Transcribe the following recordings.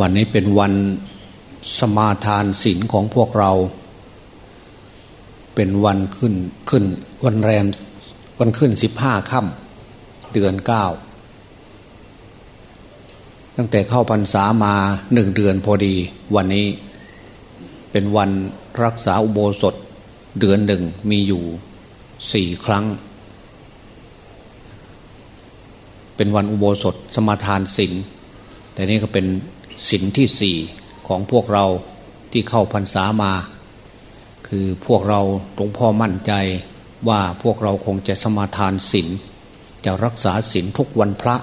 วันนี้เป็นวันสมาทานศีลของพวกเรา เป็นวันขึ้นขึ้น วันแรมวันขึ้นสิบห้าค่ำเดือนเก้าตั้งแต่เข้าพรรษามาหนึ่งเดือนพอดี วันนี้เป็นวันรักษาอุโบสถ เดือนหนึ่งมีอยู่สี่ครั้ง เป็นวันอุโบสถสมาทานศีลแต่นี่ก็เป็น ศีลที่สี่ของพวกเราที่เข้าพรรษามา คือพวกเราหลวงพ่อมั่นใจว่าพวกเราคงจะสมาทานศีลจะรักษาศีลทุกวันพระ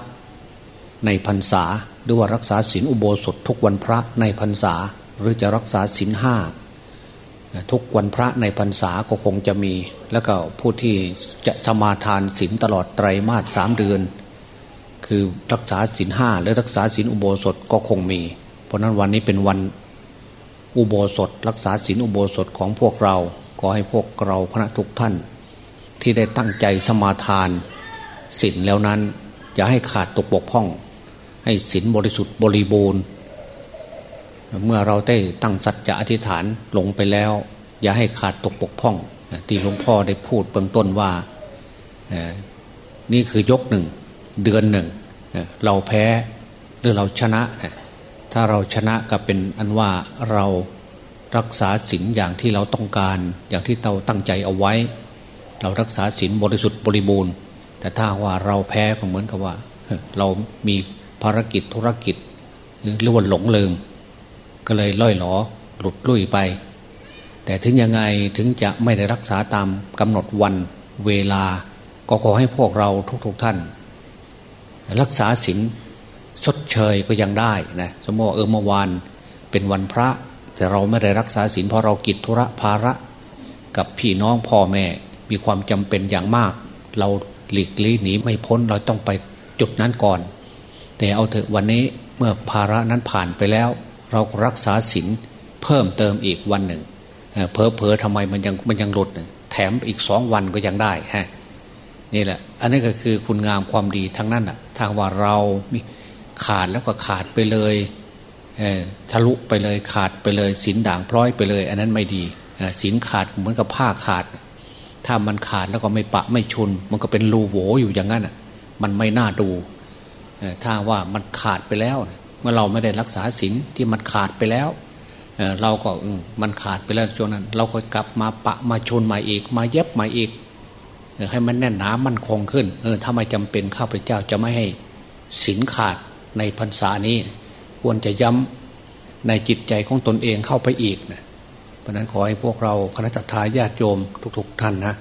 ในพรรษาหรือว่ารักษาศีลอุโบสถทุกวันพระในพรรษาหรือจะรักษาศีลห้าทุกวันพระในพรรษาก็คงจะมี แล้วก็ผู้ที่จะสมาทานศีลตลอดไตรมาสสามเดือน คือรักษาศีลห้าหรือรักษาศีลอุโบสถก็คงมี เพราะนั้นวันนี้เป็นวันอุโบสถ รักษาศีลอุโบสถของพวกเราก็ให้พวกเราคณะทุกท่าน ที่ได้ตั้งใจสมาทานศีลแล้วนั้นอย่าให้ขาดตกบกพร่อง ให้ศีลบริสุทธิ์บริบูรณ์ เมื่อเราได้ตั้งสัจจะอธิษฐานลงไปแล้ว อย่าให้ขาดตกบกพร่องที่หลวงพ่อได้พูดเบื้องต้นว่านี่คือยกหนึ่ง เดือนหนึ่ง เราแพ้หรือเราชนะ ถ้าเราชนะก็เป็นอันว่าเรารักษาศีลอย่างที่เราต้องการ อย่างที่เราตั้งใจเอาไว้ เรารักษาศีลบริสุทธิ์บริบูรณ์ แต่ถ้าว่าเราแพ้ก็เหมือนกับว่า เรามีภารกิจธุรกิจหรือว่าหลงลืม ก็เลยล่อยหลอหลุดลุ่ยไป แต่ถึงยังไงถึงจะไม่ได้รักษาตามกำหนดวันเวลาก็ขอให้พวกเราทุกๆทท่าน รักษาศีลชดเชยก็ยังได้นะสมมติว่าเออเมื่อวานเป็นวันพระ แต่เราไม่ได้รักษาศีลเพราะเรากิจธุระภาระ กับพี่น้องพ่อแม่มีความจำเป็นอย่างมาก เราหลีกลี่หนีไม่พ้นเราต้องไปจุดนั้นก่อน แต่เอาเถอะวันนี้เมื่อภาระนั้นผ่านไปแล้ว เรารักษาศีลเพิ่มเติมอีกวันหนึ่งเพอเพอทำไมมันยังมันยังหลุดแถมอีกสองวันก็ยังได้ฮะ นี่แหละ อันนี้ก็คือคุณงามความดีทั้งนั้นอะทาว่าเราขาดแล้วก็ขาดไปเลยทะลุไปเลยขาดไปเลยสินด่างพร้อยไปเลย อันนั้นไม่ดีสินขาดเหมือนกับผ้าขาด ถ้ามันขาดแล้วก็ไม่ปะไม่ชน มันก็เป็นรูโหวอยู่อย่างนั้นอะ มันไม่น่าดูถ้าว่ามันขาดไปแล้ว เมื่อเราไม่ได้รักษาศีลที่มันขาดไปแล้วเราก็มันขาดไปแล้วช่วงนั้น เราก็กลับมาปะมาชนใหม่อีก มาเย็บใหม่อีก ให้มันแน่นหนามั่นคงขึ้น เออถ้าไม่จำเป็นข้าพเจ้าจะไม่ให้ศีลขาดในพรรษานี้ ควรจะย้ำในจิตใจของตนเองเข้าไปอีกนะเพราะนั้นขอให้พวกเราคณะทาญาติโยมทุก ๆ ท่านนะ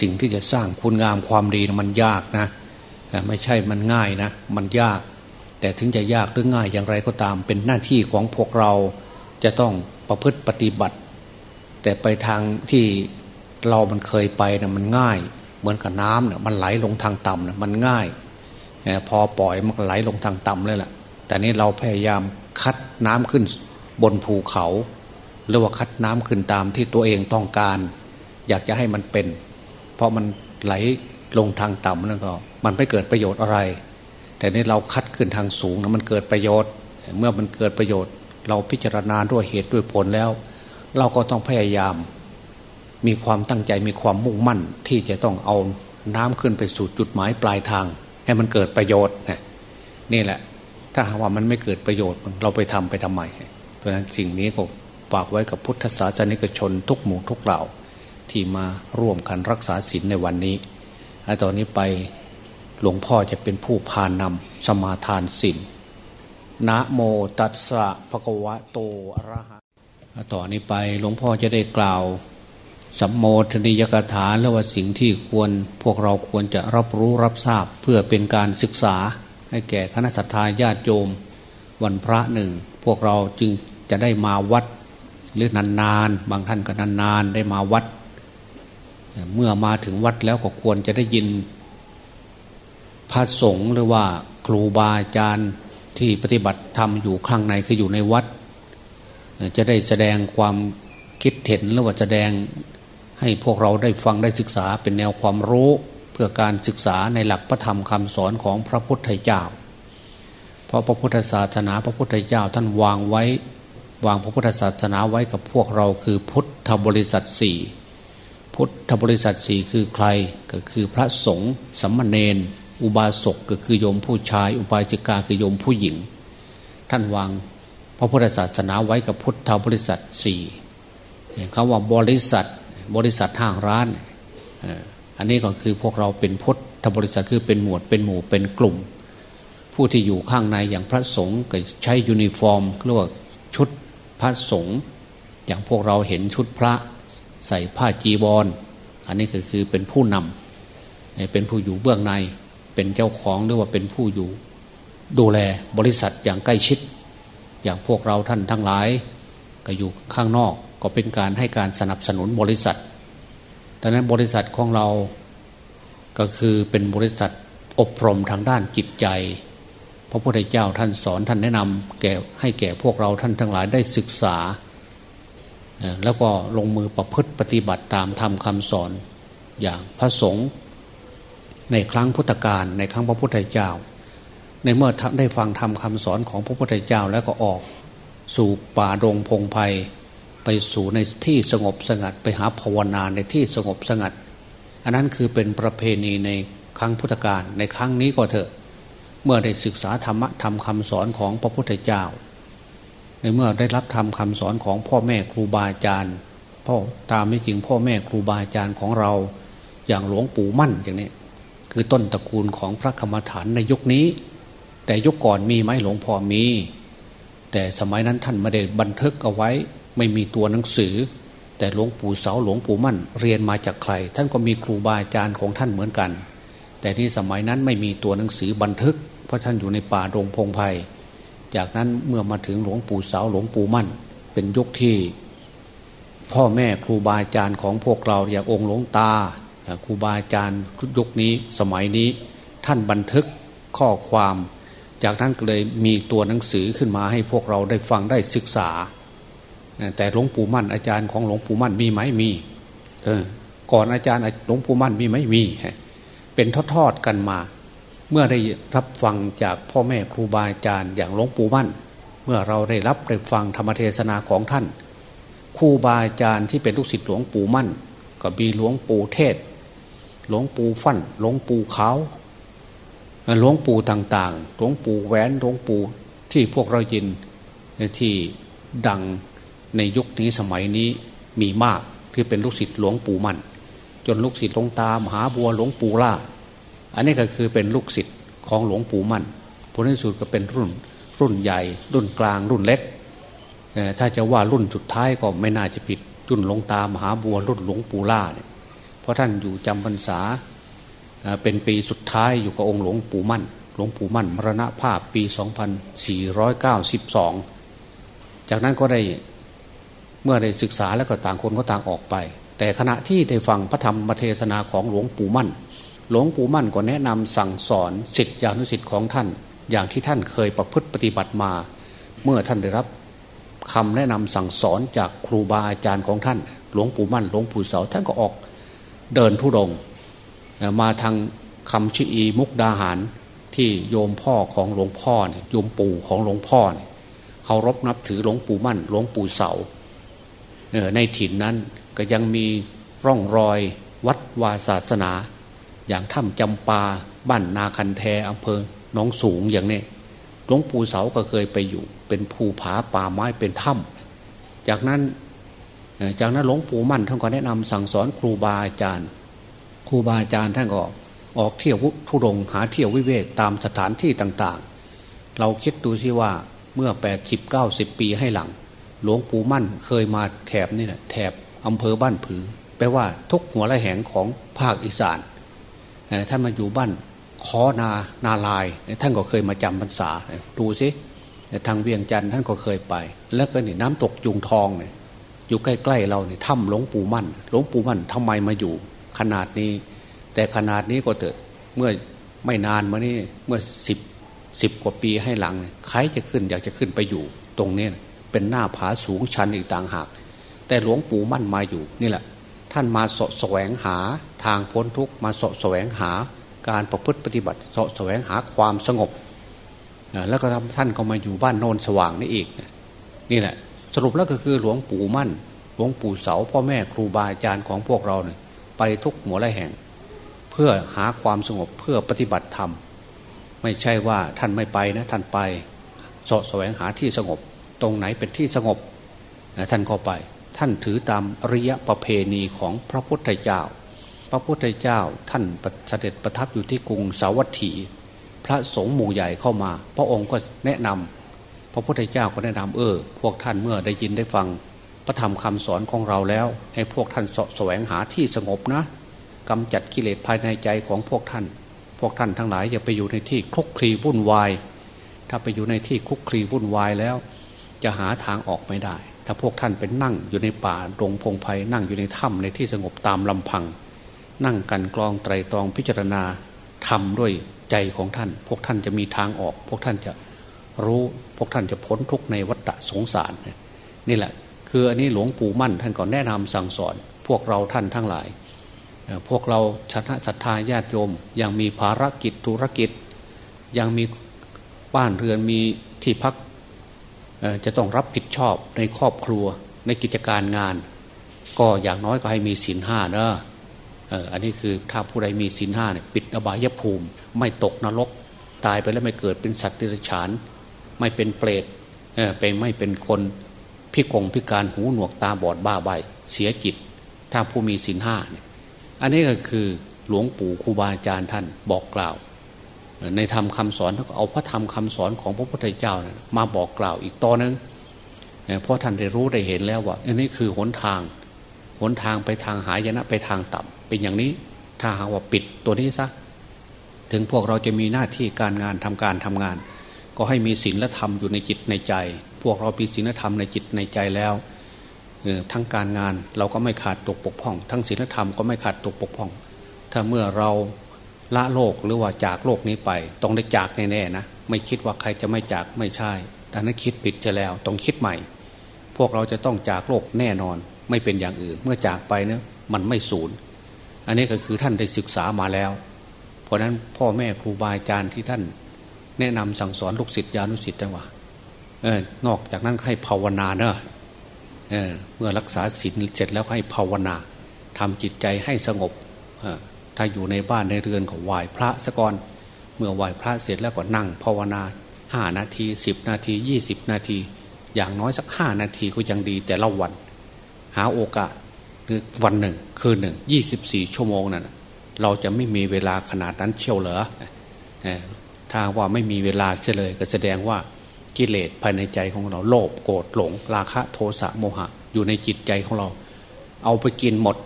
สิ่งที่จะสร้างคุณงามความดีนะมันยากนะไม่ใช่มันง่ายนะ มันยาก แต่ถึงจะยากหรือง่ายอย่างไรก็ตาม เป็นหน้าที่ของพวกเราจะต้องประพฤติปฏิบัติ แต่ไปทางที่เรามันเคยไปนะมันง่าย เหมือนกับน้ำเนี่ยมันไหลลงทางต่ำนะมันง่ายพอปล่อยมันไหลลงทางต่ำเลยแหละแต่นี้เราพยายามคัดน้ำขึ้นบนภูเขา หรือว่าคัดน้ำขึ้นตามที่ตัวเองต้องการ อยากจะให้มันเป็น เพราะมันไหลลงทางต่ำนั่นก็ มันไม่เกิดประโยชน์อะไร แต่นี้เราคัดขึ้นทางสูงนะมันเกิดประโยชน์ เมื่อมันเกิดประโยชน์ เราพิจารณาด้วยเหตุด้วยผลแล้ว เราก็ต้องพยายาม มีความตั้งใจมีความมุ่งมั่น ที่จะต้องเอาน้ำขึ้นไปสู่จุดหมายปลายทาง ให้มันเกิดประโยชน์นะนี่แหละ ถ้าหากว่ามันไม่เกิดประโยชน์เราไปทำไปทำไมเพราะฉะนั้นสิ่งนี้ก็ฝากไว้กับพุทธศาสนิกชนทุกหมู่ทุกเหล่าที่มาร่วมกันรักษาศีลในวันนี้ตอนนี้ไปหลวงพ่อจะเป็นผู้พานำสมาทานศีลนะโมตัสสะภะคะวะโตอะระหะต่อนนี้ไปหลวงพ่อจะได้กล่าว สัมโมทนิยกถาและว่าสิ่งที่ควรพวกเราควรจะรับรู้รับทราบเพื่อเป็นการศึกษา ให้แก่คณะสัตยาญาติโยม วันพระหนึ่ง พวกเราจึงจะได้มาวัด หรือนานๆ บางท่านก็นานๆ ได้มาวัด เมื่อมาถึงวัดแล้วก็ควรจะได้ยิน พระสงฆ์หรือว่าครูบาอาจารย์ที่ปฏิบัติธรรมอยู่ข้างในคืออยู่ในวัด จะได้แสดงความคิดเห็นหรือว่าแสดง ให้พวกเราได้ฟังได้ศึกษาเป็นแนวความรู้เพื่อการศึกษาในหลักพระธรรมคำสอนของพระพุทธเจ้า เพราะพระพุทธศาสนาพระพุทธเจ้าท่านวางไว้ วางพระพุทธศาสนาไว้กับพวกเราคือพุทธบริษัทสี่พุทธบริษัทสี่คือใครก็คือพระสงฆ์สัมมาเนนอุบาสกก็คือโยมผู้ชาย อุบาสิกาคือโยมผู้หญิง ท่านวางพระพุทธศาสนาไว้กับพุทธบริษัทสี่คำว่าบริษัท บริษัทห้างร้านอันนี้ก็คือพวกเราเป็นพุทธบริษัทคือเป็นหมวดเป็นหมู่เป็นกลุ่ม ผู้ที่อยู่ข้างในอย่างพระสงฆ์ก็ใช้ยูนิฟอร์มเรียกว่าชุดพระสงฆ์อย่างพวกเราเห็นชุดพระใส่ผ้าจีวรออันนี้ก็คือเป็นผู้นำเป็นผู้อยู่เบื้องในเป็นเจ้าของหรือว่าเป็นผู้อยู่ดูแลบริษัทอย่างใกล้ชิด อย่างพวกเราท่านทั้งหลาย ก็อยู่ข้างนอก ก็เป็นการให้การสนับสนุนบริษัทดังนั้นบริษัทของเราก็คือเป็นบริษัทอบรมทางด้านจิตใจ พระพุทธเจ้าท่านสอนท่านแนะนำแก่ให้แก่พวกเราท่านทั้งหลายได้ศึกษา แล้วก็ลงมือประพฤติปฏิบัติตามธรรมคำสอนอย่างพระสงฆ์ในครั้งพุทธกาลในครั้งพระพุทธเจ้า ในเมื่อได้ฟังธรรมคำสอนของพระพุทธเจ้าแล้วก็ออก สู่ป่าดงพงไพ่ ไปสู่ในที่สงบสงัด ไปหาภาวนาในที่สงบสงัด อันนั้นคือเป็นประเพณีในครั้งพุทธกาลในครั้งนี้ก็เถอะ เมื่อได้ศึกษาธรรมะทำคำสอนของพระพุทธเจ้า ในเมื่อได้รับทำคำสอนของพ่อแม่ครูบาอาจารย์พ่อตามไม่จริงพ่อแม่ครูบาอาจารย์ของเราอย่างหลวงปู่มั่นอย่างนี้ คือต้นตระกูลของพระกรรมฐานในยุคนี้ แต่ยุคก่อนมีไหมหลวงพ่อมี แต่สมัยนั้นท่านไม่ได้บันทึกเอาไว้ ไม่มีตัวหนังสือ แต่หลวงปู่เสาหลวงปู่มั่น เรียนมาจากใคร ท่านก็มีครูบาอาจารย์ของท่านเหมือนกัน แต่ที่สมัยนั้นไม่มีตัวหนังสือบันทึก เพราะท่านอยู่ในป่ารงพงไพ่จากนั้นเมื่อมาถึงหลวงปู่เสาหลวงปู่มั่น เป็นยุคที่ พ่อแม่ครูบาอาจารย์ของพวกเราอย่างองค์หลวงตาครูบาอาจารย์ยุคนี้สมัยนี้ท่านบันทึกข้อความ จากนั้นก็เลยมีตัวหนังสือขึ้นมาให้พวกเราได้ฟังได้ศึกษา แต่หลวงปู่มั่นอาจารย์ของหลวงปู่มั่นมีไหมมี เออ ก่อนอาจารย์หลวงปู่มั่นมีไหมมี เป็นทอดๆกันมา เมื่อได้รับฟังจากพ่อแม่ครูบาอาจารย์อย่างหลวงปู่มั่น เมื่อเราได้รับได้ฟังธรรมเทศนาของท่านครูบาอาจารย์ที่เป็นลูกศิษย์หลวงปู่มั่น ก็มีหลวงปู่เทศ หลวงปู่ฟัน่น หลวงปู่เขาหลวงปู่ต่าง ๆ หลวงปู่แหวน หลวงปู่ที่พวกเรายินที่ดัง ในยุคนี้สมัยนี้มีมากที่เป็นลูกศิษย์หลวงปู่มั่น จนลูกศิษย์หลวงตามหาบัวหลวงปู่ล่า อันนี้ก็คือเป็นลูกศิษย์ของหลวงปู่มั่นผลที่สุดก็เป็นรุ่นรุ่นใหญ่ รุ่นกลางรุ่นเล็ก ถ้าจะว่ารุ่นสุดท้ายก็ไม่น่าจะผิดรุ่นหลวงตามหาบัวรุ่นหลวงปู่ล่าเนี่ยเพราะท่านอยู่จำพรรษาเป็นปีสุดท้ายอยู่กับองค์หลวงปู่มั่น หลวงปู่มั่นมรณภาพปี 2492 จากนั้นก็ได้ เมื่อได้ศึกษาแล้วก็ต่างคนก็ต่างออกไป แต่ขณะที่ได้ฟังพระธรรมเทศนาของหลวงปู่มั่น หลวงปู่มั่นก็แนะนำสั่งสอนสิทธิอนุสิทธิ์ของท่าน อย่างที่ท่านเคยประพฤติปฏิบัติมา เมื่อท่านได้รับคำแนะนำสั่งสอนจากครูบาอาจารย์ของท่าน หลวงปู่มั่น หลวงปู่เสาท่านก็ออกเดินทุดง มาทางคำชีอีมุกดาหารที่โยมพ่อของหลวงพ่อเนี่ยโยมปู่ของหลวงพ่อเนี่ยเขารบนับถือหลวงปู่มั่น หลวงปู่เสา ในถิ่นนั้นก็ยังมีร่องรอยวัดวาศาสนา อย่างถ้ำจำปาบ้านนาคันแทอำเภอหนองสูงอย่างนี้หลวงปู่เสาก็เคยไปอยู่ เป็นภูผาป่าไม้เป็นถ้ำจากนั้นจากนั้นหลวงปู่มั่นท่านก็แนะนำสั่งสอนครูบาอาจารย์ ครูบาอาจารย์ท่านก็ออกเที่ยวทุรงหาเที่ยววิเวกตามสถานที่ต่างๆ เราคิดดูที่ว่าเมื่อแปดสิบเก้าสิบปีให้หลัง หลวงปู่มั่นเคยมาแถบนี่แหละแถบอำเภอบ้านผือ แปลว่าทุกหัวละแหงของภาคอีสานท่านมาอยู่บ้านขอนานาลาย ท่านก็เคยมาจำพรรษาดูสิทางเวียงจันทร์ท่านก็เคยไป แล้วก็นี่น้ำตกจุงทองเนี่ยอยู่ใกล้ๆเราเนี่ยถ้ำหลวงปู่มั่นหลวงปู่มั่นทำไมมาอยู่ ขนาดนี้ แต่ขนาดนี้ก็เถิดเมื่อไม่นานมานี่เมื่อสิบสิบกว่าปีให้หลังใครจะขึ้นอยากจะขึ้นไปอยู่ตรงนี้ เป็นหน้าผาสูงชันอีกต่างหาก แต่หลวงปู่มั่นมาอยู่นี่แหละ ท่านมาสะแสวงหาทางพ้นทุกมาสะแสวงหาการประพฤติปฏิบัติสะแสวงหาความสงบแล้วก็ท่านก็มาอยู่บ้านโนนสว่างนี่อีกนี่แหละ สรุปแล้วก็คือหลวงปู่มั่น หลวงปู่เสาพ่อแม่ครูบาอาจารย์ของพวกเราเนี่ยไปทุกหัวและแห่ง เพื่อหาความสงบเพื่อปฏิบัติธรรม ไม่ใช่ว่าท่านไม่ไปนะท่านไปสะแสวงหาที่สงบ ตรงไหนเป็นที่สงบท่านก็ไป ท่านถือตามอริยประเพณีของพระพุทธเจ้า พระพุทธเจ้าท่านเสด็จประทับอยู่ที่กรุงสาวัตถี พระสงฆ์หมู่ใหญ่เข้ามา พระองค์ก็แนะนำพระพุทธเจ้าก็แนะนำเออ พวกท่านเมื่อได้ยินได้ฟัง พระธรรมคำสอนของเราแล้ว ให้พวกท่านสแสวงหาที่สงบนะกำจัดกิเลสภายในใจของพวกท่าน พวกท่านทั้งหลายอย่าไปอยู่ในที่คลุกคลีวุ่นวาย ถ้าไปอยู่ในที่คลุกคลีวุ่นวายแล้ว จะหาทางออกไม่ได้ ถ้าพวกท่านเป็นนั่งอยู่ในป่าดงพงไพ่นั่งอยู่ในถ้ำในที่สงบตามลำพัง นั่งกันกรองไตรตรองพิจารณาทำด้วยใจของท่าน พวกท่านจะมีทางออก พวกท่านจะรู้พวกท่านจะพ้นทุกในวัฏสงสารนี่แหละ คืออันนี้หลวงปู่มั่นท่านก็แนะนำสั่งสอน พวกเราท่านทั้งหลาย พวกเราชนะศรัทธาญาติโยม ยังมีภารกิจธุรกิจ ยังมีบ้านเรือนมีที่พัก จะต้องรับผิดชอบในครอบครัวในกิจการงาน ก็อย่างน้อยก็ให้มีศีลห้าเนอะอันนี้คือถ้าผู้ใดมีศีลห้าเนี่ยปิดอบายภูมิ ไม่ตกนรก ตายไปแล้วไม่เกิดเป็นสัตว์ดิรัจฉาน ไม่เป็นเปรตไปไม่เป็นคนพิกงพิการหูหนวกตาบอดบ้าใบเสียจิต ถ้าผู้มีศีลห้าเนี่ยอันนี้ก็คือหลวงปู่ครูบาอาจารย์ท่านบอกกล่าว ในธรรมคาสอนเขานก็เอาพระธรรมคาสอนของพระพุทธเจ้านะมาบอกกล่าวอีกตอนนึงเพราะท่านได้รู้ได้เห็นแล้วว่าอันนี้คือหนทางหนทางไปทางหายนะไปทางต่ำเป็นอย่างนี้ถ้าหากว่าปิดตัวนี้ซะถึงพวกเราจะมีหน้าที่การงานทำการทำงาน ก็ให้มีศีลและธรรมอยู่ในจิตในใจ พวกเราปีศีลธรรมในจิตในใจแล้วทั้งการงานเราก็ไม่ขาดตกปกพ่อง ทั้งศีลธรรมก็ไม่ขาดตกปกพ่อง ถ้าเมื่อเรา ละโลกหรือว่าจากโลกนี้ไป ต้องได้จากแน่ๆนะไม่คิดว่าใครจะไม่จากไม่ใช่แต่นั้นคิดผิดจะแล้ว ต้องคิดใหม่ พวกเราจะต้องจากโลกแน่นอน ไม่เป็นอย่างอื่น เมื่อจากไปเนะมันไม่สูญอันนี้ก็คือท่านได้ศึกษามาแล้ว เพราะนั้นพ่อแม่ครูบาอาจารย์ที่ท่าน แนะนำสั่งสอนลูกศิษย์ญาณุศิษย์จังหวะนอกจากนั้นให้ภาวนาเนอะเเมื่อรักษาศีลเสร็จแล้วให้ภาวนาทำจิตใจให้สงบ ถ้าอยู่ในบ้านในเรือนของไหว้พระสก่อน เมื่อไหว้พระเสร็จแล้วก็นั่งภาวนาห้านาทีสิบนาทียี่สิบนาที อย่างน้อยสักห้านาทีก็ยังดีแต่ละวัน หาโอกาสคือวันหนึ่ง คืนหนึ่งยี่สิบสี่ชั่วโมงนั่นเราจะไม่มีเวลาขนาดนั้นเชียวเหรอถ้าว่าไม่มีเวลาเฉลยก็แสดงว่ากิเลสภายในใจของเราโลภโกรธหลง ราคะโทสะโมหะ อยู่ในจิตใจของเรา เอาไปกินหมด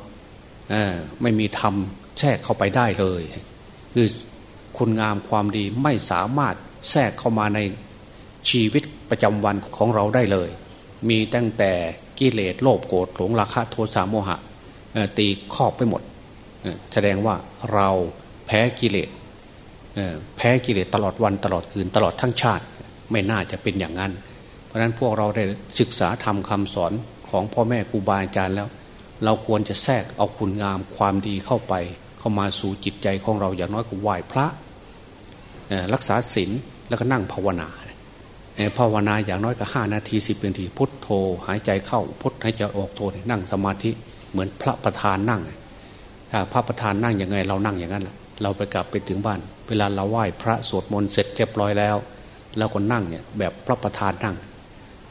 ไม่มีธรรม แทรกเข้าไปได้เลย คือคุณงามความดีไม่สามารถแทรกเข้ามาในชีวิตประจำวันของเราได้เลย มีตั้งแต่กิเลสโลภโกรธหลงราคะโทสะโมหะตีครอบไปหมด แสดงว่าเราแพ้กิเลสแพ้กิเลสตลอดวันตลอดคืนตลอดทั้งชาติ ไม่น่าจะเป็นอย่างนั้น เพราะฉะนั้นพวกเราได้ศึกษาทำคำสอนของพ่อแม่ครูบาอาจารย์แล้ว เราควรจะแทรกเอาคุณงามความดีเข้าไป เข้ามาสู่จิตใจของเราอย่างน้อยก็ไหว้พระรักษาศีลแล้วก็นั่งภาวนาภาวนาอย่างน้อยก็ห้านาทีสิบนาทีพุทโธหายใจเข้าพุทหายใจออกโธนั่งสมาธิเหมือนพระประธานนั่งถ้าพระประธานนั่งยังไงเรานั่งอย่างนั้นแหละเราไปกลับไปถึงบ้าน เวลาเราไหว้พระสวดมนต์เสร็จเรียบร้อยแล้วแล้วก็นั่งเนี่ยแบบพระประธานนั่ง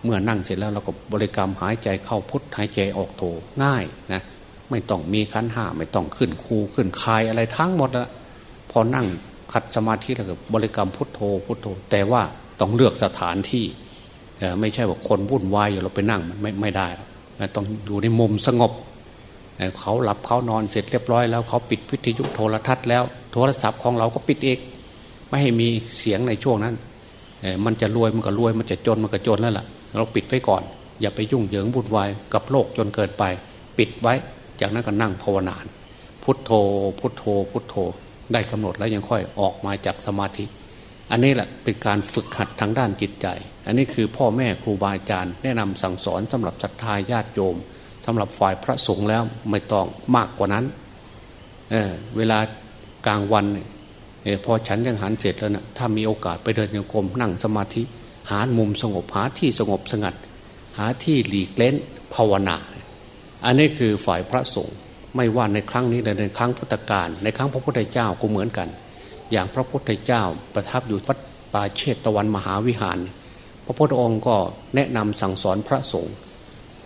เมื่อนั่งเสร็จแล้วเราก็บริกรรมหายใจเข้าพุทหายใจออกโถง่ายนะ ไม่ต้องมีขันห้าไม่ต้องขึ้นคูขึ้นคายอะไรทั้งหมดละพอนั่งขัดสมาธิแล้วก็บริกรรมพุทโธพุทโธ แต่ว่าต้องเลือกสถานที่ไม่ใช่ว่าคนวุ่นวายอยู่เราไปนั่งมันไม่ไม่ได้ต้องอยู่ในมุมสงบเขาหลับเขานอนเสร็จเรียบร้อยแล้วเขาปิดวิทยุโทรทัศน์แล้วโทรศัพท์ของเราก็ปิดเองไม่ให้มีเสียงในช่วงนั้นมันจะรวยมันก็รวยมันจะจนมันก็จนแล้วล่ะ เราปิดไว้ก่อน อย่าไปยุ่งเหยิงวุ่นวายกับโลกจนเกินไป ปิดไว้ จากนั้นก็นั่งภาวนาพุทโธ พุทโธ พุทโธ ได้กำหนดแล้วยังค่อยออกมาจากสมาธิ อันนี้แหละเป็นการฝึกหัดทางด้านจิตใจ อันนี้คือพ่อแม่ครูบาอาจารย์ แนะนำสั่งสอนสำหรับศรัทธาญาติโยมสำหรับฝ่ายพระสงฆ์แล้วไม่ต้องมากกว่านั้นเเวลากลางวันพอฉันยังหันเสร็จแล้วนะถ้ามีโอกาสไปเดินโยกรมนั่งสมาธิ หามุมสงบหาที่สงบสงัด หาที่หลีกเล้นภาวนา อันนี้คือฝ่ายพระสงฆ์ไม่ว่าในครั้งนี้ในครั้งพุทธกาลในครั้งพระพุทธเจ้าก็เหมือนกัน อย่างพระพุทธเจ้าประทับอยู่วัดป่าเชตตะวันมหาวิหาร พระพุทธองค์ก็แนะนำสั่งสอนพระสงฆ์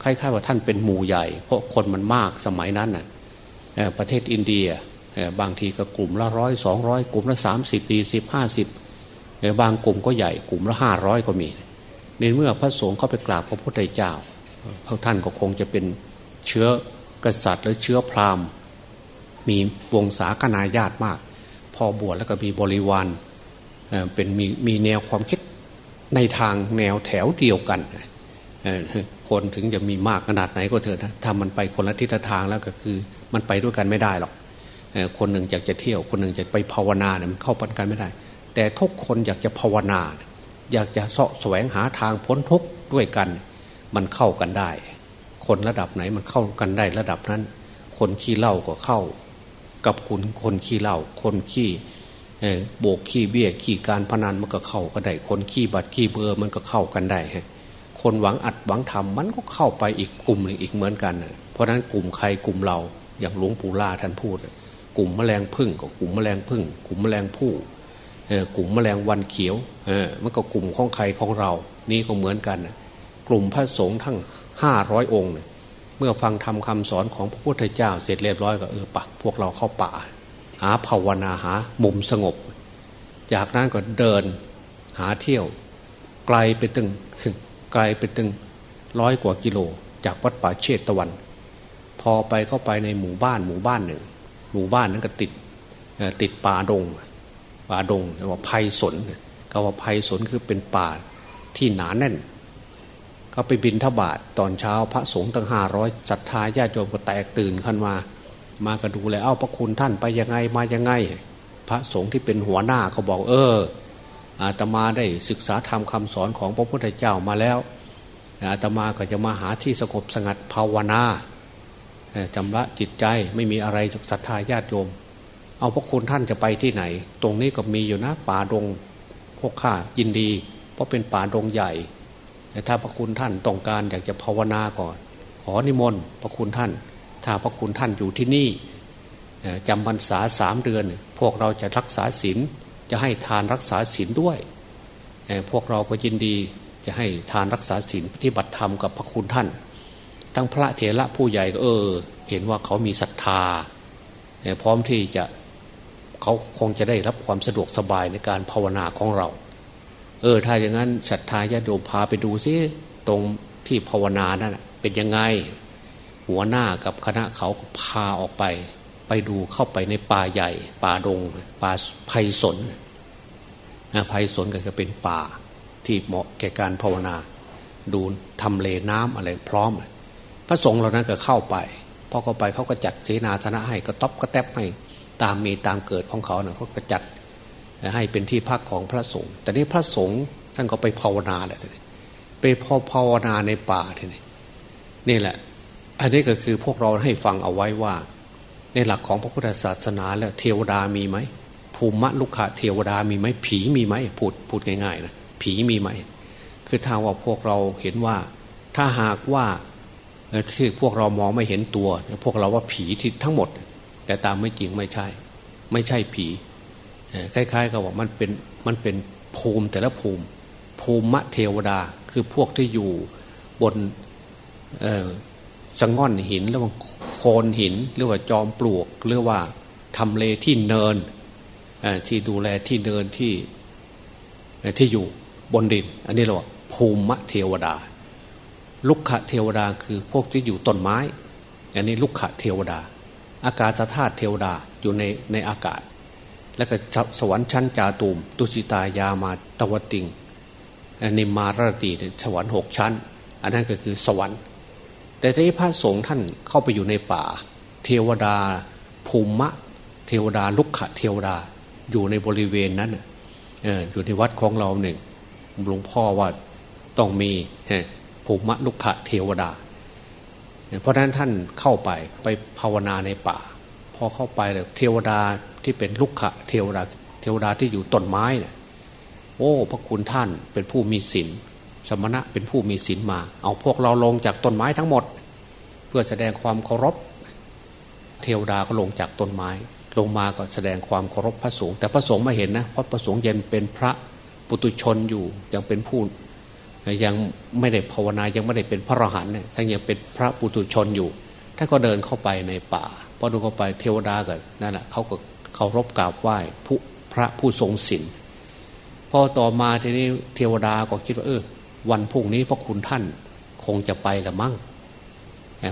คล้ายๆว่าท่านเป็นหมู่ใหญ่ เพราะคนมันมากสมัยนั้นน่ะประเทศอินเดียบางทีก็กลุ่มละร้อยสองร้อยกลุ่มละสามสิบสี่สิบห้าสิบบางกลุ่มก็ใหญ่กลุ่มละห้าร้อยก็มีในเมื่อพระสงฆ์เข้าไปกราบพระพุทธเจ้าพระท่านก็คงจะเป็น เชื้อกษัตริย์หรือเชื้อพราหมณ์ มีวงศาคณาญาติมาก พอบวชแล้วก็มีบริวารเป็นมีมีแนวความคิดในทางแนวแถวเดียวกัน คนถึงจะมีมากขนาดไหนก็เถอะนะถ้ามันไปคนละทิศทางแล้วก็คือมันไปด้วยกันไม่ได้หรอกคนหนึ่งอยากจะเที่ยว คนหนึ่งจะไปภาวนาเนี่ยมันเข้าปันกันไม่ได้ แต่ทุกคนอยากจะภาวนา อยากจะเสาะแสวงหาทางพ้นทุกข์ด้วยกัน มันเข้ากันได้ คนระดับไหนมันเข้ากันได้ระดับนั้น คนขี้เหล้าก็เข้า กับคุณคนขี้เหล้าคนขี้โบกขี้เบี้ยขี้การพนันมันก็เข้ากันได้คนขี้บัตรขี้เบอร์มันก็เข้ากันได้คนหวังอัดหวังทำมันก็เข้าไปอีกกลุ่มหนึ่งอีกเหมือนกันเพราะนั้นกลุ่มใครกลุ่มเราอย่างหลวงปู่ล่าท่านพูด กลุ่มแมลงพึ่งกับกลุ่มแมลงพึ่ง กลุ่มแมลงผู้กลุ่มแมลงวันเขียวมันก็กลุ่มของใครของเรา นี่ก็เหมือนกันกลุ่มพระสงฆ์ทั้ง ห้าร้อยองค์เมื่อฟังทำคำสอนของพระพุทธเจ้าเสร็จเรียบร้อยก็เออปะพวกเราเข้าป่า หาภาวนาหามุมสงบ จากนั้นก็เดินหาเที่ยว ไกลไปตึงไกลไปตึงร้อยกว่ากิโล จากวัดป่าเชตตะวัน พอไปเข้าไปในหมู่บ้านหมู่บ้านหนึ่ง หมู่บ้านนั้นก็ติดติดป่าดงป่าดงเรียกว่าไพศสนก็ว่าไพศสนคือเป็นป่าที่หนาแน่น ก็ไปบินทบาทตอนเช้าพระสงฆ์ตั้งห้าร้อยศรัทธาญาติโยมก็แตกตื่นขึ้นมา มาก็ดูเลยเอ้าพระคุณท่านไปยังไงมายังไง พระสงฆ์ที่เป็นหัวหน้าก็บอกเอออาตมาได้ศึกษาธรรมคาสอนของพระพุทธเจ้ามาแล้วอาตมาก็จะมาหาที่สงบสงัดภาวนาจำละจิตใจไม่มีอะไรจากศรัทธาญาติโยม เอาพระคุณท่านจะไปที่ไหน ตรงนี้ก็มีอยู่นะป่าดงพวกข้ายินดี เพราะเป็นป่าดงใหญ่ แต่ถ้าพระคุณท่านต้องการอยากจะภาวนาก่อน ขอนิมนต์พระคุณท่าน ถ้าพระคุณท่านอยู่ที่นี่จำพรรษาสามเดือน พวกเราจะรักษาศีลจะให้ทานรักษาศีลด้วย พวกเราก็ยินดีจะให้ทานรักษาศีลปฏิบัติธรรมกับพระคุณท่าน ทั้งพระเถระผู้ใหญ่ก็เออ เห็นว่าเขามีศรัทธาพร้อมที่จะเขาคงจะได้รับความสะดวกสบายในการภาวนาของเรา เออถ้าอย่างนั้นศรัทธาญาติโยมพาไปดูซิตรงที่ภาวนานั่นเป็นยังไง หัวหน้ากับคณะเขาพาออกไป ไปดูเข้าไปในป่าใหญ่ ป่าดง ป่าไผ่สนไผ่สนก็จะเป็นป่าที่เหมาะแก่การภาวนา ดูทำเลน้ำอะไรพร้อม พระสงฆ์เหล่านั้นก็เข้าไปพอเข้าไปเขาก็จัดเสนาสนะให้ก็ต๊อบก็แทบให้ตามมีตามเกิดของเขาเนี่ยเขาก็จัด ให้เป็นที่พักของพระสงฆ์แต่นี้พระสงฆ์ท่านก็ไปภาวนาแหละไปพอภาวนาในป่าทีนี้นี่แหละ อันนี้ก็คือพวกเราให้ฟังเอาไว้ว่า ในหลักของพระพุทธศาสนาแล้วเทวดามีไหมภูมิลุกขะเทวดามีไหมผีมีไหมพูดพูดง่ายๆนะผีมีไหม คือถ้าว่าพวกเราเห็นว่า ถ้าหากว่าที่พวกเรามองไม่เห็นตัว พวกเราว่าผีที่ทั้งหมด แต่ตามไม่จริงไม่ใช่ ไม่ใช่ผี คล้ายๆกับว่ามันเป็นมันเป็นภูมิแต่ละภูมิ ภูมิมะเทวดาคือพวกที่อยู่บนสังง่อนหินหรือว่าโคนหินหรือว่าจอมปลวกหรือว่าทำเลที่เนินที่ดูแลที่เนินที่ที่อยู่บนดิน อันนี้เราภูมิมะเทวดา ลุกขะเทวดาคือพวกที่อยู่ต้นไม้ อันนี้ลุกขะเทวดา อากาศธาตุเทวดาอยู่ในในอากาศ แล้วก็สวรรค์ชั้นจาตุมตุจิตายามาตวติงนิมารตีสวรรค์หกชั้น อันนั้นก็คือสวรรค์ แต่ที่พระสงฆ์ท่านเข้าไปอยู่ในป่า เทวดาภูมะ เทวดาลุกขะเทวดาอยู่ในบริเวณนั้นอยู่ในวัดของเราหนึ่งหลวงพ่อว่าต้องมีภูมิลุกขะเทวดา เพราะนั้นท่านเข้าไปไปภาวนาในป่า พอเข้าไปเลยเทวดา ที่เป็นลุกขะเทวดาเทวดาที่อยู่ต้นไม้เนี่ยโอ้ พระคุณท่านเป็นผู้มีศีลสมณะเป็นผู้มีศีลมา เอาพวกเราลงจากต้นไม้ทั้งหมด เพื่อแสดงความเคารพ เทวดาก็ลงจากต้นไม้ ลงมาก็แสดงความเคารพพระสงฆ์แต่พระสงฆ์ไม่เห็นนะเพราะพระสงฆ์เยังเป็นพระปุตุชนอยู่ยังเป็นผู้ยังไม่ได้ภาวนายังไม่ได้เป็นพระอรหันต์เนี่ยท่านยังเป็นพระปุตุชนอยู่ท่านก็เดินเข้าไปในป่าพอเดินเข้าไปเทวดาก็นั่นแหละเขาก็ เคารพกราบไหว้ผู้พระผู้ทรงศีลพอต่อมาทีนี้เทวดาก็คิดว่าเออ วันพรุ่งนี้พระคุณท่านคงจะไปละมั่ง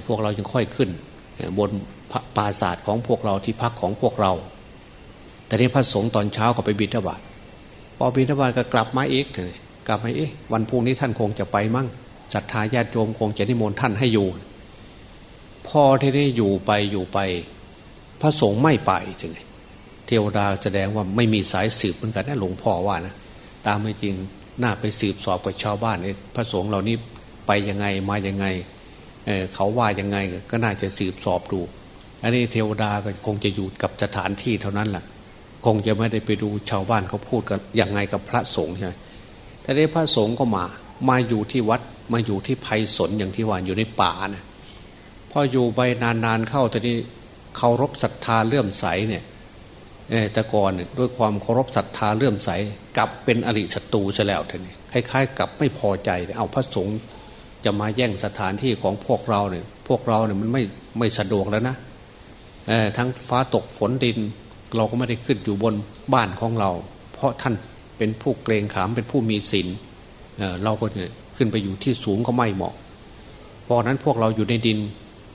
พวกเราจึงค่อยขึ้น บนปราศาสตร์ของพวกเราที่พักของพวกเรา แต่นี้พระสงฆ์ตอนเช้าเขาไปบิณฑบาตพอบิณฑบาตก็กลับมาอีกกลับมาเอ๊ะวันพรุ่งนี้ท่านคงจะไปมั่งศรัทธาญาติโยมคงจะนิมนต์ท่านให้อยู่ พอที่นี้อยู่ไปอยู่ไป พระสงฆ์ไม่ไปจึงเทวดาแสดงว่าไม่มีสายสืบเหมือนกันนะหลวงพ่อว่านะตามไม่จริงน่าไปสืบสอบกับชาวบ้านเนี่ยพระสงฆ์เหล่านี้ไปยังไงมายังไงเเขาว่ายังไงก็น่าจะสืบสอบดูอันนี้เทวดาก็คงจะอยู่กับสถานที่เท่านั้นแหละคงจะไม่ได้ไปดูชาวบ้านเขาพูดกันยังไงกับพระสงฆ์ใช่ไหมแต่ได้พระสงฆ์ก็มา มาอยู่ที่วัดมาอยู่ที่ไพศาลอย่างที่ว่าอยู่ในป่านะพออยู่ไปนานๆเข้าตอนนี้เคารพศรัทธาเลื่อมใสเนี่ย แต่ก่อนด้วยความเคารพศรัทธาเลื่อมใสกลับเป็นอริศัตรูซะแล้วท่านี้คล้ายๆกับไม่พอใจเอาพระสงฆ์จะมาแย่งสถานที่ของพวกเราเนี่ยพวกเราเนี่ยมันไม่ไม่สะดวกแล้วนะทั้งฟ้าตกฝนดิน เราก็ไม่ได้ขึ้นอยู่บนบ้านของเรา เพราะท่านเป็นผู้เกรงขามเป็นผู้มีศีลเเราก็ขึ้นไปอยู่ที่สูงก็ไม่เหมาะเพราะนั้นพวกเราอยู่ในดิน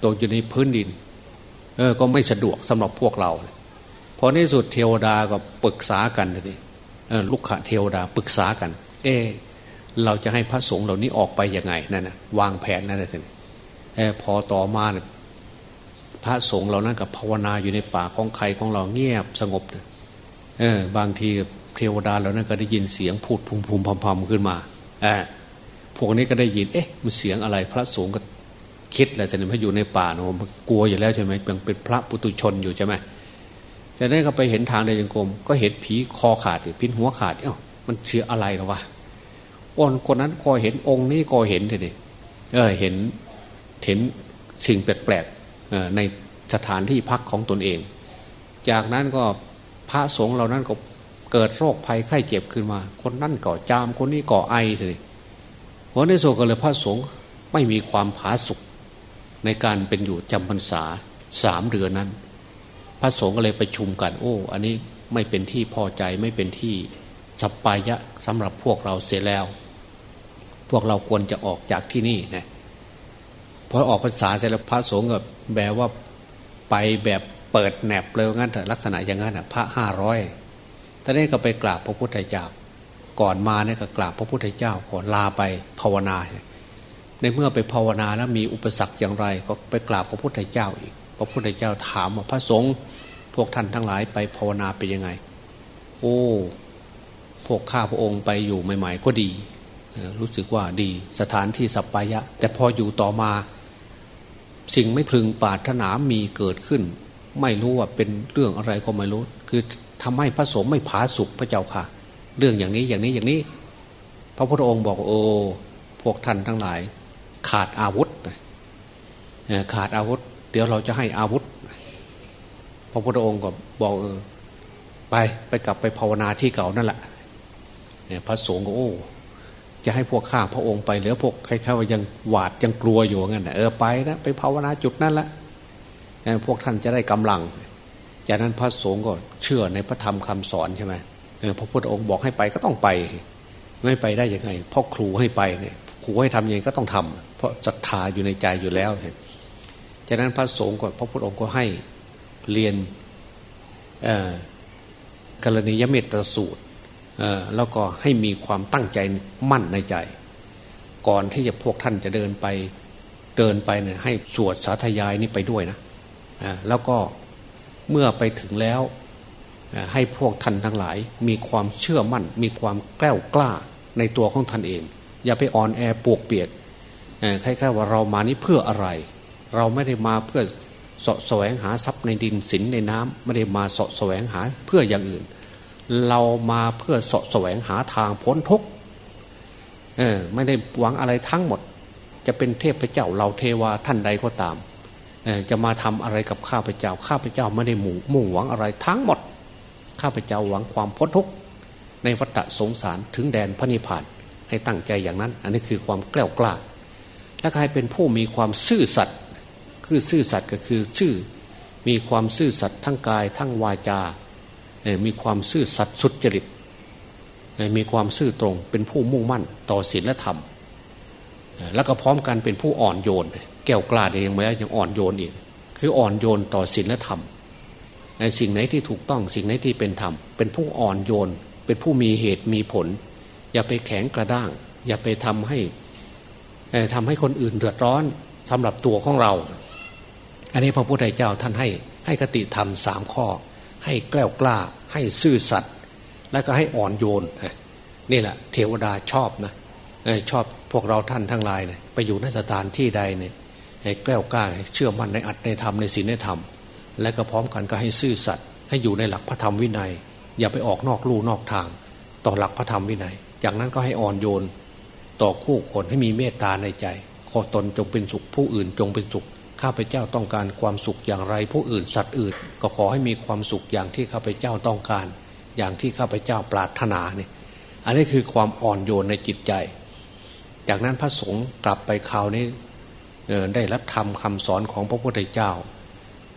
ตกอยู่ในพื้นดินเออก็ไม่สะดวกสำหรับพวกเรา พอในสุดเทวดาก็ปรึกษากันเลยลูกขะเทวดาปรึกษากัน เออเราจะให้พระสงฆ์เหล่านี้ออกไปยังไงนั่นนะวางแผนนั่นเลยเออพอต่อมาเนี่ยพระสงฆ์เรานั้นกับภาวนาอยู่ในป่าของใครของเราเงียบสงบเออบางทีเทวดาเหล่านั้นก็ได้ยินเสียงพูดพุมพุมพำพำขึ้นมาเออพวกนี้ก็ได้ยิน เอ๊ะ มันเสียงอะไร พระสงฆ์ก็คิดแหละแต่เนี่ยพอยู่ในป่าเนาะมันกลัวอยู่แล้วใช่ไหมเป็นเป็นพระปุตุชนอยู่ใช่ไหม แต่ได้ก็ไปเห็นทางในยังกรมก็เห็นผีคอขาดพินหัวขาดเอ้ามันเชื่ออะไรหรอวะอนคนนั้นก็เห็นองค์นี้ก็เห็นเลยเออเห็นเห็นสิ่งแปลกๆในสถานที่พักของตนเอง จากนั้นก็พระสงฆ์เหล่านั้นก็เกิดโรคภัยไข้เจ็บขึ้นมา คนนั่นก่อจามคนนี้ก่อไอเลยเพราะในโซก็เลยพระสงฆ์ไม่มีความผาสุกในการเป็นอยู่จำพรรษาสามเดือนนั้น ระสงฆ์ก็เลยประชุมกัน โอ้ อันนี้ไม่เป็นที่พอใจไม่เป็นที่สัปปายะสำหรับพวกเราเสียแล้ว พวกเราควรจะออกจากที่นี่นะพอออกพรรษาเสร็จแล้วพระสงฆ์ก็แบบว่าไปแบบเปิดแหนบเลยงั้นลักษณะอย่างนั้นพระห้าร้อยท่านนี้ก็ไปกราบพระพุทธเจ้า ก่อนมาเนี่ยก็กราบพระพุทธเจ้าก่อนลาไปภาวนา ในเมื่อไปภาวนาแล้วมีอุปสรรคอย่างไร ก็ไปกราบพระพุทธเจ้าอีก พระพุทธเจ้าถามว่าพระสงฆ์ พวกท่านทั้งหลายไปภาวนาไปยังไง โอ้ พวกข้าพระองค์ไปอยู่ใหม่ ๆ ก็ดี รู้สึกว่าดีสถานที่สัปปายะ แต่พออยู่ต่อมา สิ่งไม่พึงปาถนามีเกิดขึ้น ไม่รู้ว่าเป็นเรื่องอะไรก็ไม่รู้ คือทำให้พระสงฆ์ไม่ผาสุกพระเจ้าค่ะ เรื่องอย่างนี้อย่างนี้อย่างนี้ พระพุทธองค์บอกโอ้พวกท่านทั้งหลาย ขาดอาวุธขาดอาวุธ เดี๋ยวเราจะให้อาวุธ ระพุทธองค์ก็บอกเออไปไปกลับไปภาวนาที่เก่านั่นแหละเนี่ยพระสงฆ์ก็โอ้จะให้พวกข้าพระองค์ไปเหลือพวกใครๆว่ายังหวาดยังกลัวอยู่งั้นเออไปนะไปภาวนาจุดนั่นแหละพวกท่านจะได้กำลัง จากนั้นพระสงฆ์ก็เชื่อในพระธรรมคำสอนใช่ไหมพระพุทธองค์บอกให้ไปก็ต้องไป ไม่ไปได้ยังไงพ่อครูให้ไปเนี่ยครูให้ทำยังไงก็ต้องทำเพราะศรัทธาอยู่ในใจอยู่แล้วจากนั้นพระสงฆ์ก็พระพุทธองค์ก็ให้ เรียนกรณียเมตตาสูตรแล้วก็ให้มีความตั้งใจมั่นในใจ ก่อนที่จะพวกท่านจะเดินไปเดินไปเนี่ยให้สวดสาธยายนี่ไปด้วยนะแล้วก็เมื่อไปถึงแล้วให้พวกท่านทั้งหลาย มีความเชื่อมั่น มีความแกล้วกล้าในตัวของท่านเอง อย่าไปอ่อนแอปวกเปียกคล้ายๆว่าเรามานี้เพื่ออะไร เราไม่ได้มาเพื่อ สาะแสวงหาทรัพย์ในดินสินในน้ำไม่ได้มาสาะแสวงหาเพื่ออย่างอื่น เรามาเพื่อสะแสวงหาทางพ้นทุกข์เออไม่ได้หวังอะไรทั้งหมด จะเป็นเทพเจ้าเราเทวาท่านใดก็ตามจะมาทำอะไรกับข้าพเจ้า ข้าพเจ้าไม่ได้มุ่งมุ่งหวังอะไรทั้งหมด ข้าพเจ้าหวังความพ้นทุกข์ในวัฏสงสารถึงแดนพระนิพพานให้ตั้งใจอย่างนั้น อันนี้คือความแกล้วกล้าและใครเป็นผู้มีความซื่อสัตย์ คือซื่อสัตย์ก็คือชื่อมีความซื่อสัตย์ทั้งกายทั้งวาจา มีความซื่อสัตย์สุจริต มีความซื่อตรงเป็นผู้มุ่งมั่นต่อศีลและธรรม แล้วก็พร้อมกันเป็นผู้อ่อนโยน แก้วกล้าเองไหมยังอ่อนโยนอีก คืออ่อนโยนต่อศีลและธรรม ในสิ่งไหนที่ถูกต้องสิ่งไหนที่เป็นธรรม เป็นผู้อ่อนโยน เป็นผู้มีเหตุมีผล อย่าไปแข็งกระด้าง อย่าไปทำให้ทำให้คนอื่นเดือดร้อนสำหรับตัวของเรา อันนี้พระพุทธเจ้าท่านให้ให้คติธรรมสามข้อ ให้แกล้วกล้า ให้ซื่อสัตย์แล้วก็ให้อ่อนโยนนี่แหละเทวดาชอบนะชอบพวกเราท่านทั้งหลายเนี่ยไปอยู่ในสถานที่ใดเนี่ยให้แกล้วกล้าเชื่อมั่นในอัตในธรรมในศีลในธรรม และก็พร้อมกันก็ให้ซื่อสัตย์ให้อยู่ในหลักพระธรรมวินัย อย่าไปออกนอกลู่นอกทาง ต่อหลักพระธรรมวินัย จากนั้นก็ให้อ่อนโยน ต่อคู่คนให้มีเมตตาในใจขอตนจงเป็นสุขผู้อื่นจงเป็นสุข ข้าพเจ้าต้องการความสุขอย่างไร ผู้อื่นสัตว์อื่น ก็ขอให้มีความสุขอย่างที่ข้าพเจ้าต้องการ อย่างที่ข้าพเจ้าปรารถนาเนี่ยอันนี้คือความอ่อนโยนในจิตใจ จากนั้นพระสงฆ์กลับไปคราวนี้ได้รับธรรมคาสอนของพระพุทธเจ้า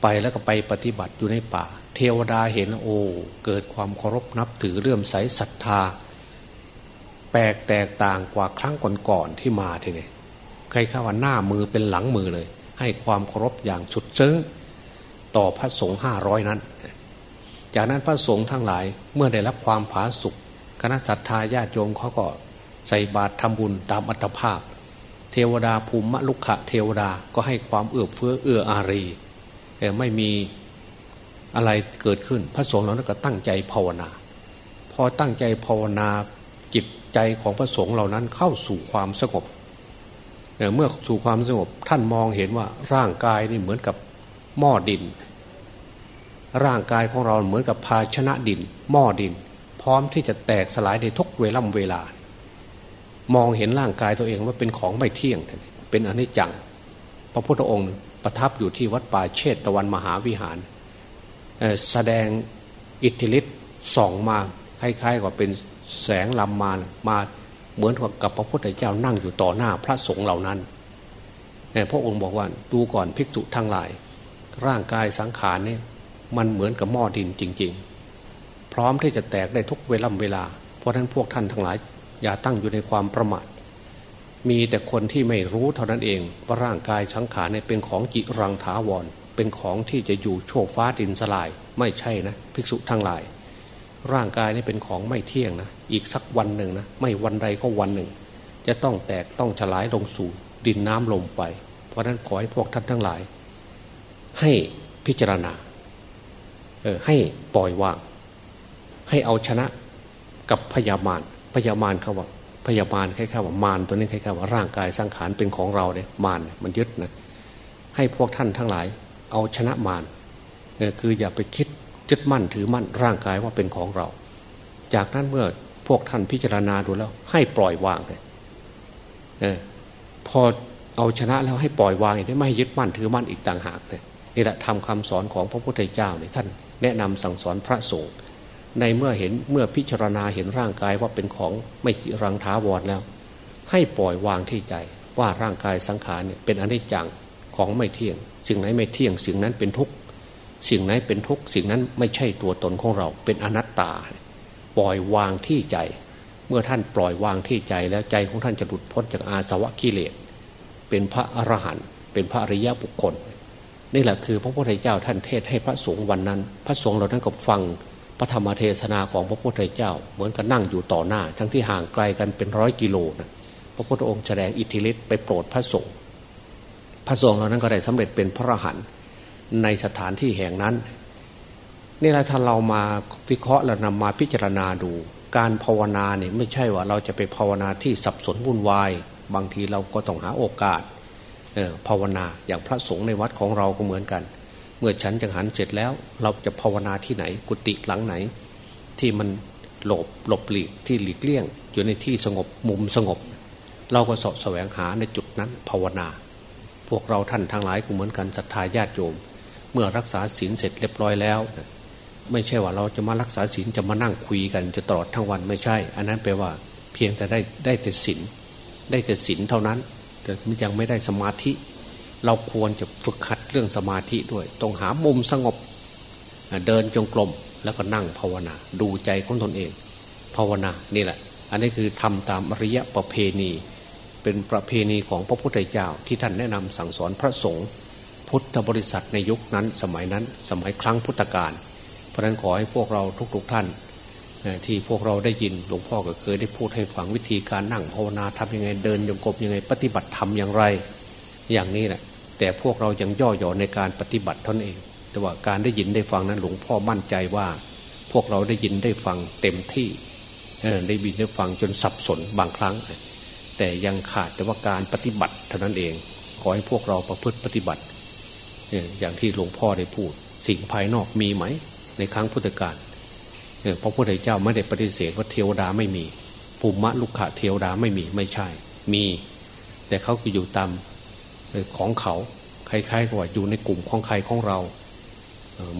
ไปแล้วก็ไปปฏิบัติอยู่ในป่า เทวดาเห็นโอ้เกิดความเคารพนับถือเรื่อมใสศรัทธา แปลกแตกต่างกว่าครั้งก่อนๆที่มาทีนี้ใครข้าว่าหน้ามือเป็นหลังมือเลย ให้ความเคารพอย่างสุดซึ้งต่อพระสงฆ์ห้าร้อยนั้น จากนั้นพระสงฆ์ทั้งหลายเมื่อได้รับความผาสุกคณะศรัทธาญาติโยมเขาก็ใส่บาตรทำบุญตามอัตภาพ เทวดาภูมิมลุกขะเทวดาก็ให้ความเอื้อเฟื้อเอื้ออารีไม่มีอะไรเกิดขึ้น พระสงฆ์เหล่านั้นก็ตั้งใจภาวนา พอตั้งใจภาวนาจิตใจของพระสงฆ์เหล่านั้นเข้าสู่ความสงบ เมื่อสู่ความสงบท่านมองเห็นว่าร่างกายนี่เหมือนกับหม้อดิน ร่างกายของเราเหมือนกับภาชนะดิน หม้อดิน พร้อมที่จะแตกสลายในทุกเวล่ำเวลา มองเห็นร่างกายตัวเองว่าเป็นของไม่เที่ยง เป็นอนิจจัง พระพุทธองค์ประทับอยู่ที่วัดป่าเชตตะวันมหาวิหาร แสดงอิทธิฤทธิ์ส่องมาคล้ายๆกับเป็นแสงลำมามา เหมือนกับพระพุทธเจ้านั่งอยู่ต่อหน้าพระสงฆ์เหล่านั้นแต่พระองค์บอกว่าดูก่อนภิกษุทั้งหลาย ร่างกายสังขารนี่มันเหมือนกับหม้อดินจริง ๆ พร้อมที่จะแตกได้ทุกเวลาเวลา เพราะฉะนั้นพวกท่านทั้งหลาย อย่าตั้งอยู่ในความประมาทมีแต่คนที่ไม่รู้เท่านั้นเองว่าร่างกายสังขารเนี่ยเป็นของจิรังถาวร เป็นของที่จะอยู่โชคฟ้าดินสลาย ไม่ใช่นะ ภิกษุทั้งหลาย ร่างกายนี่เป็นของไม่เที่ยงนะอีกสักวันหนึ่งนะไม่วันใดก็วันหนึ่ง จะต้องแตกต้องฉลายลงสู่ดินน้ำลมไป เพราะนั้นขอให้พวกท่านทั้งหลาย ให้พิจารณาเออให้ปล่อยวาง ให้เอาชนะกับพยามารพยามารเขาว่าพยามารคล้ายๆว่ามารตัวนี้คล้ายๆว่าร่างกายสังขารเป็นของเราเนี่ยมารมันยึดนะให้พวกท่านทั้งหลาย เอาชนะมารคืออย่าไปคิด ยึดมั่นถือมั่นร่างกายว่าเป็นของเรา จากนั้นเมื่อพวกท่านพิจารณาดูแล้ว ให้ปล่อยวางเลยเออพอเอาชนะแล้วให้ปล่อยวางได้ไม่ยึดมั่นถือมั่นอีกต่างหากเลยนี่แหละทำคำสอนของพระพุทธเจ้าเนี่ยท่านแนะนำสั่งสอนพระสงฆ์ในเมื่อเห็นเมื่อพิจารณาเห็นร่างกายว่าเป็นของไม่รังท้าวรแล้ว ให้ปล่อยวางที่ใจ ว่าร่างกายสังขารเนี่ยเป็นอนิจจังของไม่เที่ยง สิ่งไหนไม่เที่ยงสิ่งนั้นเป็นทุกข์ สิ่งไหนเป็นทุกข์สิ่งนั้นไม่ใช่ตัวตนของเรา เป็นอนัตตา ปล่อยวางที่ใจ เมื่อท่านปล่อยวางที่ใจแล้วใจของท่านจะหลุดพ้นจากอาสวะกิเลสเป็นพระอรหันต์เป็นพระอริยบุคคล นี่แหละคือพระพุทธเจ้าท่านเทศให้พระสงฆ์วันนั้น พระสงฆ์เรานั้นก็ฟังพระธรรมเทศนาของพระพุทธเจ้า เหมือนกับนั่งอยู่ต่อหน้า ทั้งที่ห่างไกลกันเป็นร้อยกิโลนะพระพุทธองค์แสดงอิทธิฤทธิ์ไปโปรดพระสงฆ์พระสงฆ์เหล่านั้นก็ได้สำเร็จเป็นพระอรหันต์ ในสถานที่แห่งนั้นนี่แหละถ้าเรามาวิเคราะห์และนำมาพิจารณาดู การภาวนาเนี่ยไม่ใช่ว่าเราจะไปภาวนาที่สับสนวุ่นวาย บางทีเราก็ต้องหาโอกาสภาวนาอย่างพระสงฆ์ในวัดของเราก็เหมือนกัน เมื่อฉันจังหันเสร็จแล้ว เราจะภาวนาที่ไหน กุฏิหลังไหนทที่มันหลบหลบหลีกที่หลีกเลี่ยง อยู่ในที่สงบมุมสงบ เราก็สอบแสวงหาในจุดนั้นภาวนา พวกเราท่านทั้งหลายก็เหมือนกันศรัทธาญาติโยม เมื่อรักษาศีลเสร็จเรียบร้อยแล้ว ไม่ใช่ว่าเราจะมารักษาศีลจะมานั่งคุยกันจะตลอดทั้งวันไม่ใช่ อันนั้นแปลว่าเพียงแต่ได้ได้แต่ศีลได้แต่ศีลเท่านั้น แต่ยังไม่ได้สมาธิ เราควรจะฝึกขัดเรื่องสมาธิด้วย ต้องหามุมสงบ เดินจงกรมแล้วก็นั่งภาวนา ดูใจของตนเอง ภาวนานี่แหละ อันนี้คือทำตามอริยประเพณี เป็นประเพณีของพระพุทธเจ้าที่ท่านแนะนำสั่งสอนพระสงฆ์ พุทธบริษัทในยุคนั้นสมัยนั้นสมัยครั้งพุทธกาลเพราะนั้นขอให้พวกเราทุกๆท่าน ที่พวกเราได้ยินหลวงพ่อก็เคยได้พูดให้ฟังวิธีการนั่งภาวนาทำยังไงเดินยงกบยังไงปฏิบัติทำอย่างไร อย่างนี้แหละแต่พวกเรายังย่อหย่อนในการปฏิบัติท่านเอง แต่ว่าการได้ยินได้ฟังนั้นหลวงพ่อมั่นใจว่า พวกเราได้ยินได้ฟังเต็มที่ได้ยินได้ฟังจนสับสนบางครั้ง แต่ยังขาดแต่ว่าการปฏิบัติเท่านั้นเอง ขอให้พวกเราประพฤติปฏิบัติ อย่างที่หลวงพ่อได้พูด สิ่งภายนอกมีไหม ในครั้งพุทธกาลเพราะพระพุทธเจ้าไม่ได้ปฏิเสธว่าเทวดาไม่มีภูมิลุกขะเทวดาไม่มีไม่ใช่ มี แต่เขาคืออยู่ตามของเขาคล้ายๆกับว่าอยู่ในกลุ่มของใครของเรา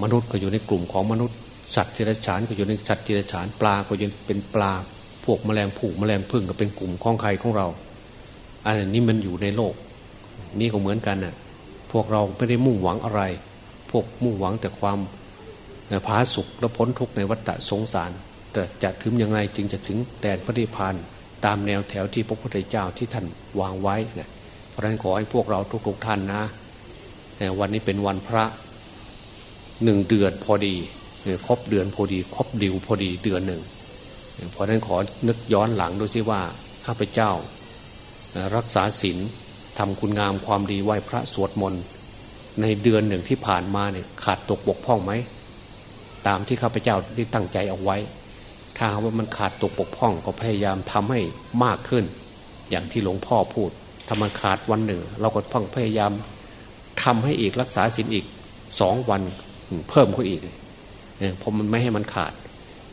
มนุษย์ก็อยู่ในกลุ่มของมนุษย์ สัตว์ที่รฉานก็อยู่ในสัตว์ที่รฉานปลาก็ยังเป็นปลา พวกแมลงผูกแมลงพึ่งก็เป็นกลุ่มของใครของเรา อันนี้มันอยู่ในโลก นี่ก็เหมือนกันน่ะ พวกเราไม่ได้มุ่งหวังอะไร พวกมุ่งหวังแต่ความพาสุขและพ้นทุกข์ในวัฏสงสาร แต่จะถึงอย่างไรจึงจะถึงแดนพระนิพพานตามแนวแถวที่พระพุทธเจ้าที่ท่านวางไว้นะเพราะฉะนั้นขอให้พวกเราทุกๆท่านนะวันนี้เป็นวันพระหนึ่งเดือนพอดีครบเดือนพอดีครบดิวพอดีเดือนหนึ่งเพราะนั้นขอนึกย้อนหลังดูสิว่าข้าพเจ้ารักษาศีล ทำคุณงามความดีไหว้พระสวดมนต์ในเดือนหนึ่งที่ผ่านมาเนี่ยขาดตกบกพร่องไหมตามที่ข้าพเจ้าได้ตั้งใจเอาไว้ ถ้าว่ามันขาดตกบกพร่องก็พยายามทำให้มากขึ้น อย่างที่หลวงพ่อพูดถ้ามันขาดวันหนึ่ง เราก็พังพยายามทำให้อีกรักษาศีลอีกสองวันเพิ่มขึ้นอีกเพราะมันไม่ให้มันขาด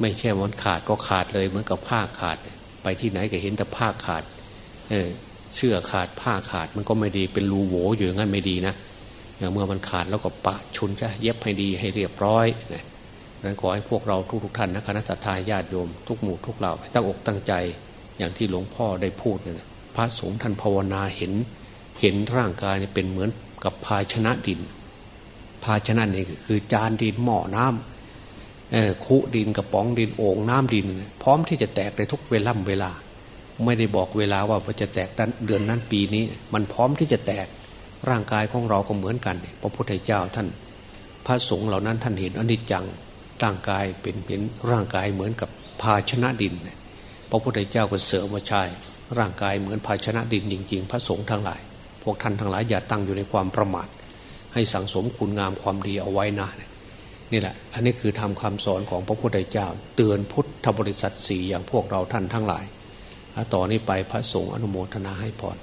ไม่ใช่มันขาดก็ขาดเลยเหมือนกับผ้าขาด ไปที่ไหนก็เห็นแต่ผ้าขาด เออ เสื้อขาดผ้าขาดมันก็ไม่ดีเป็นรูโหวอยู่งั้นไม่ดีนะเมื่อมันขาดแล้วก็ปะชุนจะเย็บให้ดีให้เรียบร้อยนะนั้นขอให้พวกเราทุกๆท่านนะคณะสัตยาญาติโยม ทุกหมู่ทุกเหล่าตั้งอกตั้งใจอย่างที่หลวงพ่อได้พูดเนะพระสงฆ์ท่านภาวนาเห็น เห็นร่างกายเนี่ยเป็นเหมือนกับภาชนะดิน ภาชนะนี่คือจานดินหม้อน้ำคุดินกระป๋องดินโอ่งน้ำดิน พร้อมที่จะแตกในทุกเวล่ำเวลา ไม่ได้บอกเวลาว่าจะแตกเดือนนั้นปีนี้ มันพร้อมที่จะแตกร่างกายของเราก็เหมือนกันพระพุทธเจ้าท่าน พระสงฆ์เหล่านั้นท่านเห็นอนิจจังร่างกายเป็นเห็นร่างกายเหมือนกับภาชนะดิน พระพุทธเจ้าก็เสริมว่าใช่ร่างกายเหมือนภาชนะดินจริง ๆ พระสงฆ์ทั้งหลาย พวกท่านทั้งหลายอย่าตั้งอยู่ในความประมาทให้สังสมคุณงามความดีเอาไว้นะนี่แหละ อันนี้คือทำคำสอนของพระพุทธเจ้า เตือนพุทธบริษัทสี่อย่างพวกเราท่านทั้งหลาย ต่อนนี้ไปพระสงฆ์อนุโมทนาให้พร